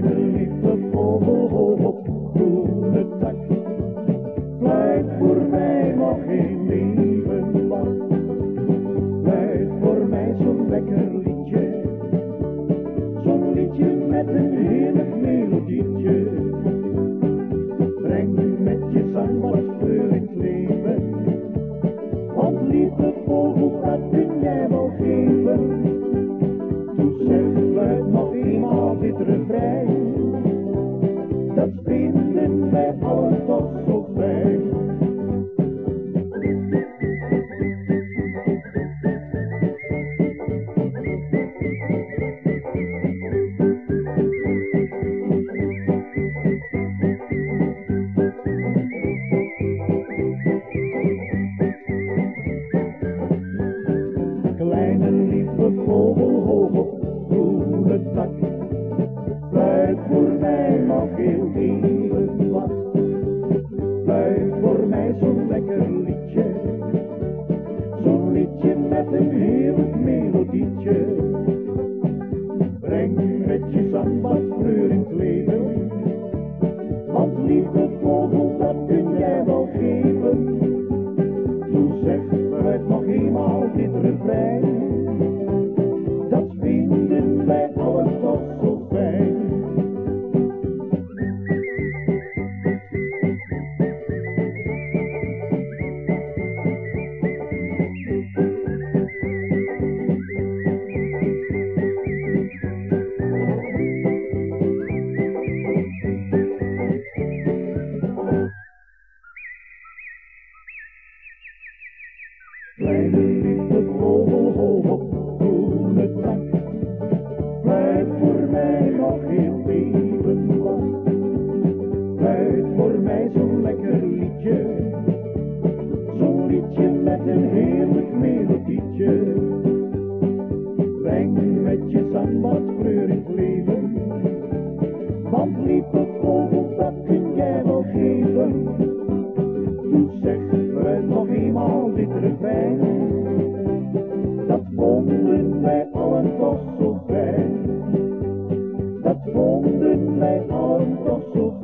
kleine lieve vogel hoog op groene tak. Voor mij nog geen leven lang. Voor mij zo'n lekker liedje. Zo'n liedje met een heerlijk melodietje. Breng nu met je zang wat kleur leven. Want lieve vogel, dat kun jij wel geven. Dat vinden wij allen toch zo fijn. Kleine lieve vogel hoog op groene tak. Fluit voor mij heel even wat. Fluit voor mij zo'n lekker liedje. Zo'n liedje met een heerlijk melodietje. Breng met je zang wat kleur in het leven. Want lieve vogel, dat kun jij wel geven. Toen zeg fluit nog eenmaal dit refrein. Lieve vogel hoog op groene tak. Fluit voor mij nog heel even wat. Fluit voor mij zo'n lekker liedje. Zo'n liedje met een heerlijk melodietje. Breng met je zang wat kleur in het leven. Want lieve vogel, dat kun jij wel geven. Toen zeg eenmaal dit refrein. Dat vonden wij allen toch zo fijn. Dat vonden wij allen toch zo